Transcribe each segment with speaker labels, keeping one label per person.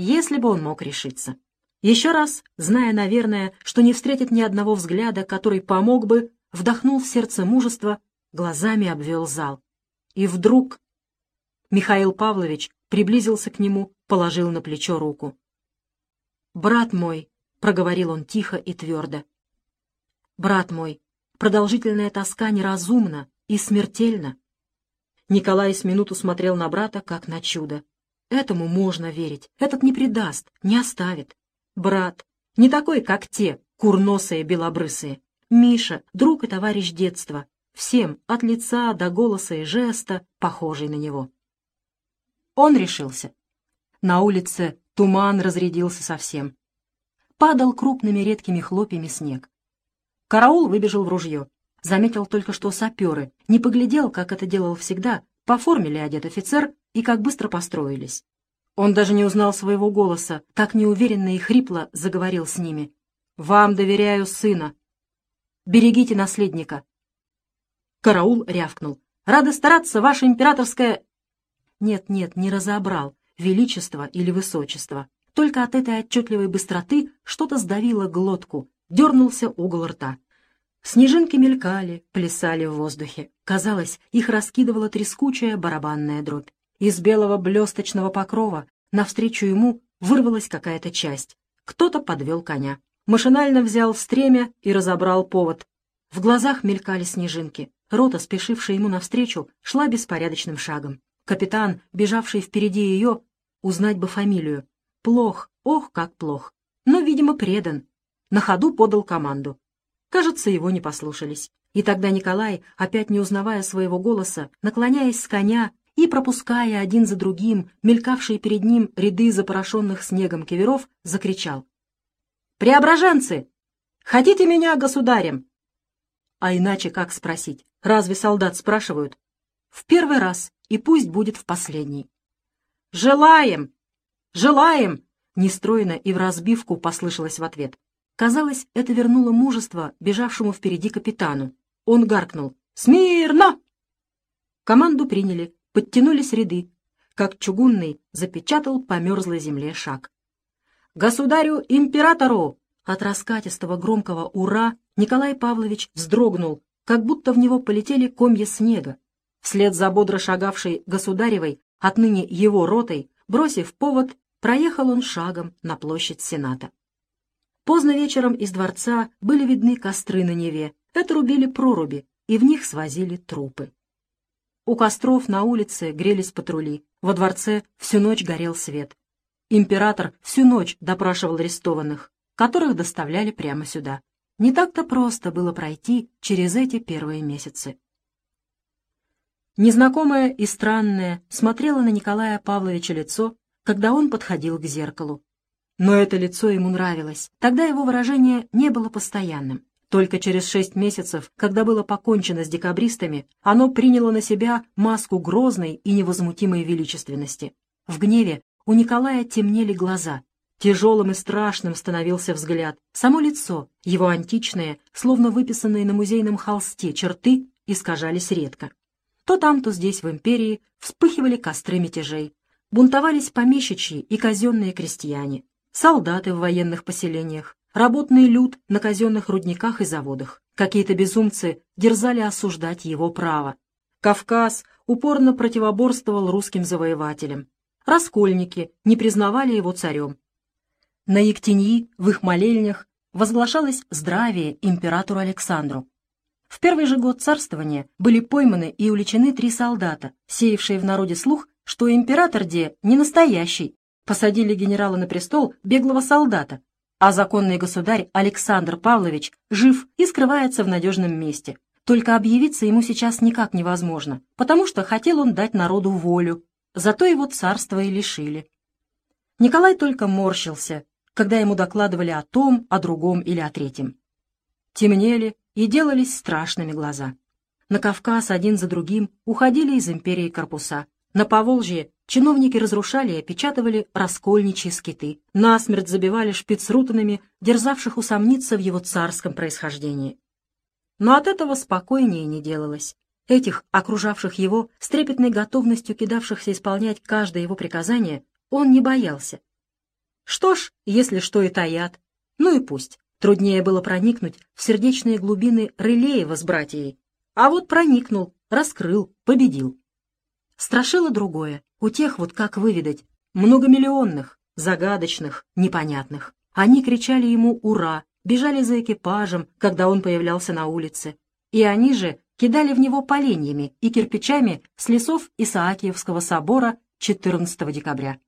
Speaker 1: если бы он мог решиться. Еще раз, зная, наверное, что не встретит ни одного взгляда, который помог бы, вдохнул в сердце мужество, глазами обвел зал. И вдруг Михаил Павлович приблизился к нему, положил на плечо руку. «Брат мой», — проговорил он тихо и твердо, — «брат мой, продолжительная тоска неразумна и смертельна». Николай с минуту смотрел на брата, как на чудо. Этому можно верить, этот не предаст, не оставит. Брат, не такой, как те, курносые белобрысые. Миша, друг и товарищ детства, всем, от лица до голоса и жеста, похожий на него. Он решился. На улице туман разрядился совсем. Падал крупными редкими хлопьями снег. Караул выбежал в ружье. Заметил только, что саперы. Не поглядел, как это делал всегда, по форме ли одет офицер и как быстро построились. Он даже не узнал своего голоса, так неуверенно и хрипло заговорил с ними. «Вам доверяю сына. Берегите наследника». Караул рявкнул. «Рада стараться, ваше императорское...» Нет-нет, не разобрал, величество или высочество. Только от этой отчетливой быстроты что-то сдавило глотку, дернулся угол рта. Снежинки мелькали, плясали в воздухе. Казалось, их раскидывала трескучая барабанная дробь. Из белого блесточного покрова навстречу ему вырвалась какая-то часть. Кто-то подвел коня. Машинально взял стремя и разобрал повод. В глазах мелькали снежинки. Рота, спешившая ему навстречу, шла беспорядочным шагом. Капитан, бежавший впереди ее, узнать бы фамилию. Плох, ох, как плох. Но, видимо, предан. На ходу подал команду. Кажется, его не послушались. И тогда Николай, опять не узнавая своего голоса, наклоняясь с коня и пропуская один за другим мелькавшие перед ним ряды запорошенных снегом киверов, закричал. «Преображенцы! Хотите меня государем?» А иначе как спросить? Разве солдат спрашивают? В первый раз и пусть будет в последний. «Желаем! Желаем!» Нестройно и в разбивку послышалось в ответ. Казалось, это вернуло мужество бежавшему впереди капитану. Он гаркнул «Смирно!». Команду приняли, подтянулись ряды, как чугунный запечатал по мерзлой земле шаг. «Государю-императору!» От раскатистого громкого «Ура!» Николай Павлович вздрогнул, как будто в него полетели комья снега, Вслед за бодро шагавшей государевой, отныне его ротой, бросив повод, проехал он шагом на площадь Сената. Поздно вечером из дворца были видны костры на Неве. Это рубили проруби, и в них свозили трупы. У костров на улице грелись патрули. Во дворце всю ночь горел свет. Император всю ночь допрашивал арестованных, которых доставляли прямо сюда. Не так-то просто было пройти через эти первые месяцы. Незнакомое и странное смотрело на Николая Павловича лицо, когда он подходил к зеркалу. Но это лицо ему нравилось. Тогда его выражение не было постоянным. Только через шесть месяцев, когда было покончено с декабристами, оно приняло на себя маску грозной и невозмутимой величественности. В гневе у Николая темнели глаза. Тяжелым и страшным становился взгляд. Само лицо, его античные, словно выписанные на музейном холсте черты, искажались редко. То там, то здесь, в империи, вспыхивали костры мятежей. Бунтовались помещичьи и казенные крестьяне, солдаты в военных поселениях, работный люд на казенных рудниках и заводах. Какие-то безумцы дерзали осуждать его право. Кавказ упорно противоборствовал русским завоевателям. Раскольники не признавали его царем. На Ектеньи, в их молельнях, возглашалось здравие императору Александру. В первый же год царствования были пойманы и уличены три солдата, сеявшие в народе слух, что император Де не настоящий, посадили генерала на престол беглого солдата, а законный государь Александр Павлович жив и скрывается в надежном месте. Только объявиться ему сейчас никак невозможно, потому что хотел он дать народу волю, зато его царство и лишили. Николай только морщился, когда ему докладывали о том, о другом или о третьем. Темнели, и делались страшными глаза. На Кавказ один за другим уходили из империи корпуса. На Поволжье чиновники разрушали и опечатывали раскольничьи скиты, насмерть забивали шпицрутанами, дерзавших усомниться в его царском происхождении. Но от этого спокойнее не делалось. Этих, окружавших его, с трепетной готовностью кидавшихся исполнять каждое его приказание, он не боялся. Что ж, если что и таят, ну и пусть. Труднее было проникнуть в сердечные глубины Рылеева с братьей. А вот проникнул, раскрыл, победил. Страшило другое. У тех, вот как выведать, многомиллионных, загадочных, непонятных. Они кричали ему «Ура!», бежали за экипажем, когда он появлялся на улице. И они же кидали в него поленьями и кирпичами с лесов Исаакиевского собора 14 декабря.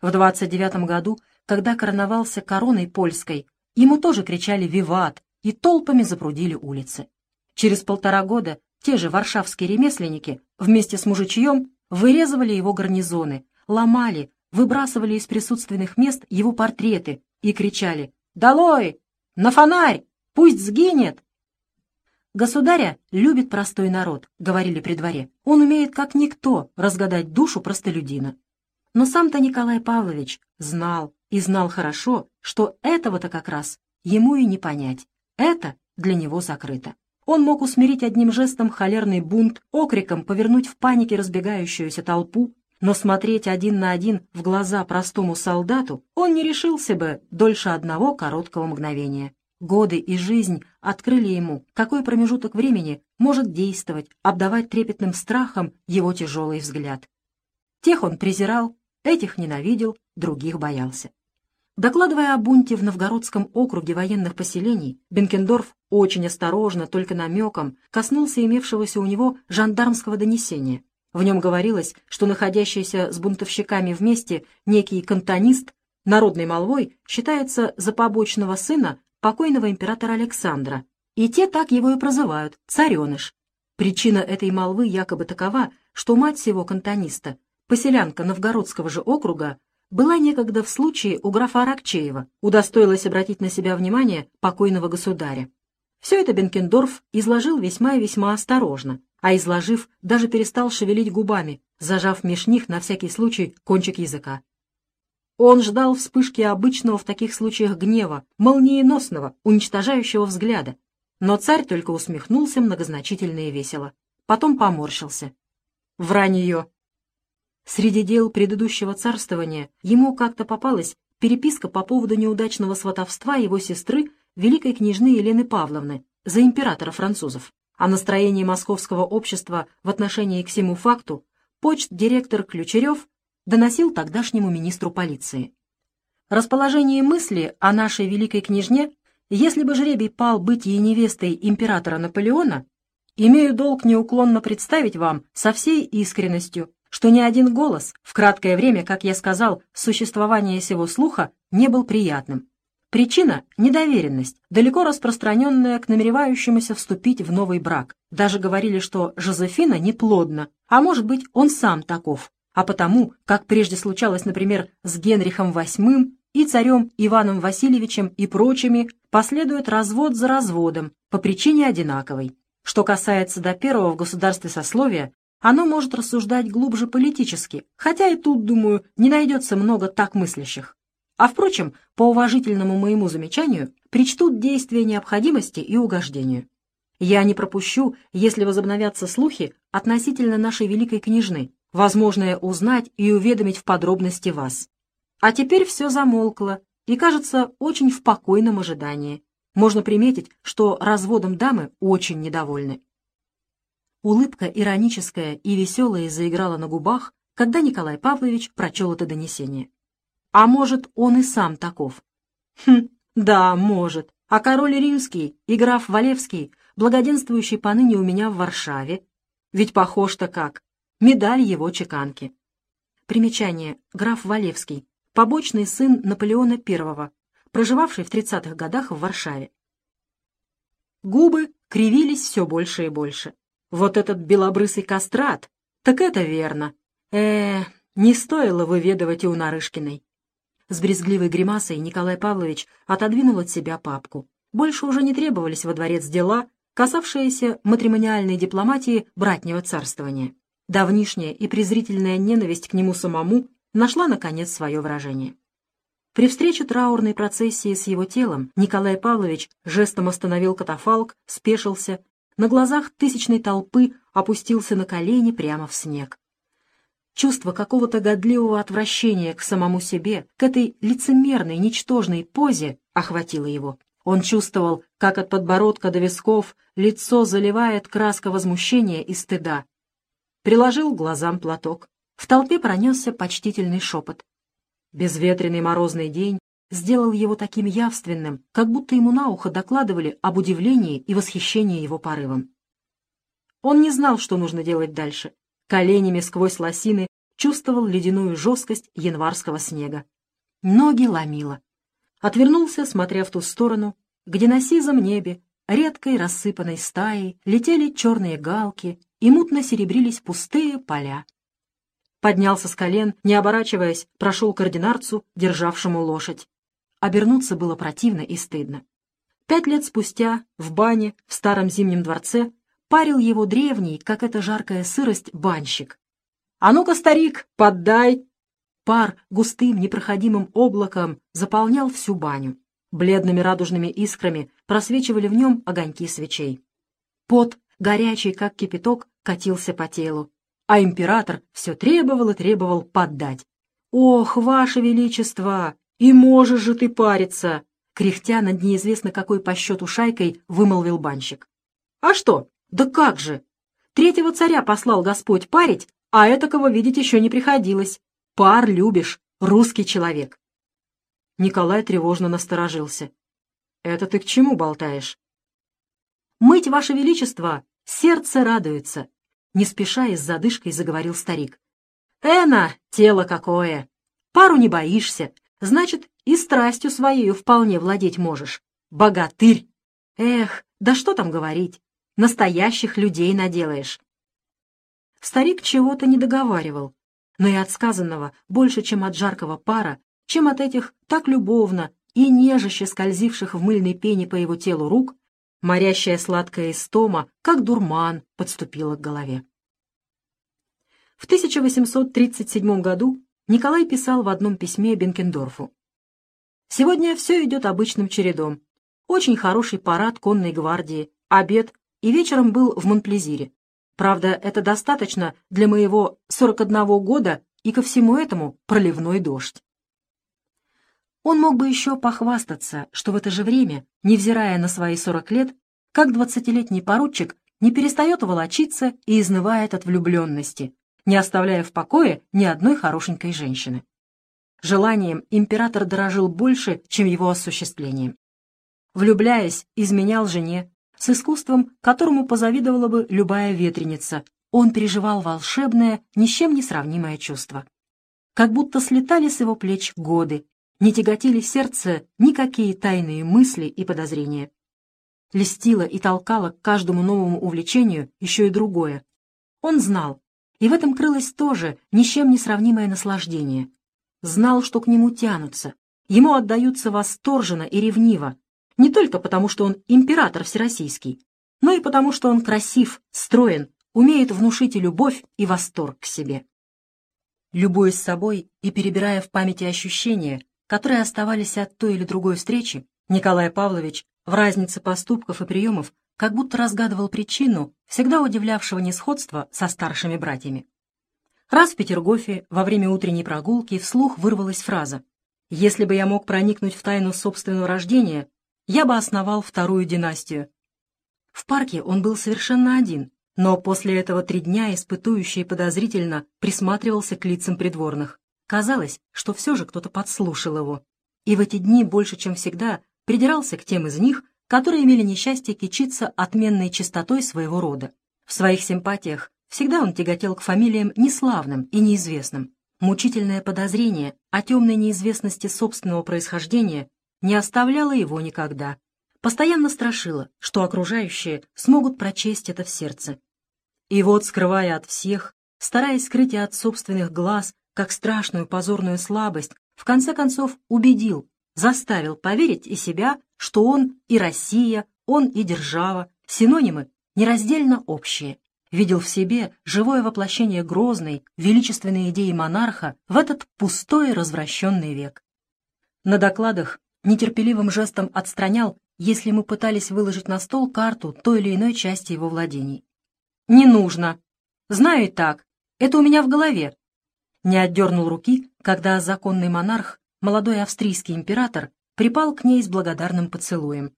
Speaker 1: В 29 году, когда короновался короной польской, ему тоже кричали «Виват!» и толпами запрудили улицы. Через полтора года те же варшавские ремесленники вместе с мужичьем вырезывали его гарнизоны, ломали, выбрасывали из присутственных мест его портреты и кричали «Долой! На фонарь! Пусть сгинет!» «Государя любит простой народ», — говорили при дворе. «Он умеет, как никто, разгадать душу простолюдина». Но сам-то Николай Павлович знал, и знал хорошо, что этого-то как раз ему и не понять. Это для него закрыто. Он мог усмирить одним жестом холерный бунт, окриком повернуть в панике разбегающуюся толпу, но смотреть один на один в глаза простому солдату он не решился бы дольше одного короткого мгновения. Годы и жизнь открыли ему, какой промежуток времени может действовать, обдавать трепетным страхом его тяжелый взгляд. Тех он презирал, этих ненавидел, других боялся. Докладывая о бунте в Новгородском округе военных поселений, Бенкендорф очень осторожно, только намеком, коснулся имевшегося у него жандармского донесения. В нем говорилось, что находящийся с бунтовщиками вместе некий кантонист народной молвой считается за побочного сына покойного императора Александра, и те так его и прозывают – цареныш. Причина этой молвы якобы такова, что мать всего кантониста, поселянка Новгородского же округа, была некогда в случае у графа Аракчеева, удостоилась обратить на себя внимание покойного государя. Все это Бенкендорф изложил весьма и весьма осторожно, а изложив, даже перестал шевелить губами, зажав меж них на всякий случай кончик языка. Он ждал вспышки обычного в таких случаях гнева, молниеносного, уничтожающего взгляда. Но царь только усмехнулся многозначительно и весело. Потом поморщился. Вранье. Среди дел предыдущего царствования ему как-то попалась переписка по поводу неудачного сватовства его сестры, великой княжны Елены Павловны, за императора французов. О настроении московского общества в отношении к всему факту почт-директор Ключерев доносил тогдашнему министру полиции. Расположение мысли о нашей великой княжне, если бы жребий пал быть ей невестой императора Наполеона, имею долг неуклонно представить вам со всей искренностью, что ни один голос в краткое время, как я сказал, существования сего слуха не был приятным. Причина — недоверенность, далеко распространенная к намеревающемуся вступить в новый брак. Даже говорили, что Жозефина неплодна, а может быть, он сам таков а потому, как прежде случалось, например, с Генрихом VIII и царем Иваном Васильевичем и прочими, последует развод за разводом по причине одинаковой. Что касается до первого в государстве сословия, оно может рассуждать глубже политически, хотя и тут, думаю, не найдется много так мыслящих. А впрочем, по уважительному моему замечанию, причтут действия необходимости и угождению. Я не пропущу, если возобновятся слухи относительно нашей великой княжны, возможное узнать и уведомить в подробности вас. А теперь все замолкло и, кажется, очень в покойном ожидании. Можно приметить, что разводом дамы очень недовольны. Улыбка ироническая и веселая заиграла на губах, когда Николай Павлович прочел это донесение. А может, он и сам таков? Хм, да, может. А король римский и граф Валевский, благоденствующий поныне у меня в Варшаве, ведь похож-то как, медаль его чеканки. Примечание. Граф Валевский. Побочный сын Наполеона I, проживавший в 30-х годах в Варшаве. Губы кривились все больше и больше. Вот этот белобрысый кастрат, так это верно. э не стоило выведывать и у Нарышкиной. С брезгливой гримасой Николай Павлович отодвинул от себя папку. Больше уже не требовались во дворец дела, касавшиеся матримониальной дипломатии братнего царствования. Давнишняя и презрительная ненависть к нему самому нашла, наконец, свое выражение. При встрече траурной процессии с его телом Николай Павлович жестом остановил катафалк, спешился, на глазах тысячной толпы опустился на колени прямо в снег. чувство какого-то годливого отвращения к самому себе, к этой лицемерной, ничтожной позе охватило его. Он чувствовал, как от подбородка до висков лицо заливает краска возмущения и стыда. Приложил глазам платок. В толпе пронесся почтительный шепот. Безветренный морозный день сделал его таким явственным, как будто ему на ухо докладывали об удивлении и восхищении его порывом. Он не знал, что нужно делать дальше. Коленями сквозь лосины чувствовал ледяную жесткость январского снега. Ноги ломило. Отвернулся, смотря в ту сторону, где на сизом небе, редкой рассыпанной стаей, летели черные галки и мутно серебрились пустые поля. Поднялся с колен, не оборачиваясь, прошел к ординарцу, державшему лошадь. Обернуться было противно и стыдно. Пять лет спустя, в бане, в старом зимнем дворце, парил его древний, как эта жаркая сырость, банщик. «А ну-ка, старик, поддай!» Пар густым непроходимым облаком заполнял всю баню. Бледными радужными искрами просвечивали в нем огоньки свечей. Пот, горячий, как кипяток, катился по телу, а император все требовал и требовал поддать. «Ох, ваше величество! И можешь же ты париться!» Кряхтя над неизвестно какой по счету шайкой, вымолвил банщик. «А что? Да как же! Третьего царя послал Господь парить, а этакого видеть еще не приходилось. Пар любишь, русский человек. Николай тревожно насторожился. «Это ты к чему болтаешь?» «Мыть, Ваше Величество, сердце радуется!» Не спеша и с задышкой заговорил старик. «Эна, тело какое! Пару не боишься, значит, и страстью своею вполне владеть можешь. Богатырь! Эх, да что там говорить, настоящих людей наделаешь!» Старик чего-то не договаривал, но и от сказанного больше, чем от жаркого пара, чем от этих так любовно и нежеще скользивших в мыльной пене по его телу рук, морящая сладкая истома, как дурман, подступила к голове. В 1837 году Николай писал в одном письме Бенкендорфу. «Сегодня все идет обычным чередом. Очень хороший парад конной гвардии, обед, и вечером был в Монплезире. Правда, это достаточно для моего 41 года и ко всему этому проливной дождь. Он мог бы еще похвастаться, что в это же время, невзирая на свои 40 лет, как двадцатилетний поручик не перестает волочиться и изнывает от влюбленности, не оставляя в покое ни одной хорошенькой женщины. Желанием император дорожил больше, чем его осуществлением. Влюбляясь, изменял жене, с искусством, которому позавидовала бы любая ветреница. Он переживал волшебное, ни с чем не сравнимое чувство. Как будто слетали с его плеч годы, не тяготили сердце никакие тайные мысли и подозрения. Листило и толкало к каждому новому увлечению еще и другое. Он знал, и в этом крылось тоже ни с чем не сравнимое наслаждение. Знал, что к нему тянутся, ему отдаются восторженно и ревниво, не только потому, что он император всероссийский, но и потому, что он красив, строен, умеет внушить и любовь, и восторг к себе. Любуясь собой и перебирая в памяти ощущения, которые оставались от той или другой встречи, Николай Павлович в разнице поступков и приемов как будто разгадывал причину всегда удивлявшего несходства со старшими братьями. Раз в Петергофе во время утренней прогулки вслух вырвалась фраза «Если бы я мог проникнуть в тайну собственного рождения, я бы основал вторую династию. В парке он был совершенно один, но после этого три дня испытующий подозрительно присматривался к лицам придворных. Казалось, что все же кто-то подслушал его. И в эти дни больше, чем всегда, придирался к тем из них, которые имели несчастье кичиться отменной чистотой своего рода. В своих симпатиях всегда он тяготел к фамилиям неславным и неизвестным. Мучительное подозрение о темной неизвестности собственного происхождения не оставляла его никогда. Постоянно страшила, что окружающие смогут прочесть это в сердце. И вот, скрывая от всех, стараясь скрыть от собственных глаз, как страшную позорную слабость, в конце концов убедил, заставил поверить и себя, что он и Россия, он и держава, синонимы нераздельно общие. Видел в себе живое воплощение грозной, величественной идеи монарха в этот пустой развращенный век. На докладах нетерпеливым жестом отстранял, если мы пытались выложить на стол карту той или иной части его владений. «Не нужно. Знаю и так. Это у меня в голове. не отдернул руки, когда законный монарх, молодой австрийский император, припал к ней с благодарным поцелуем.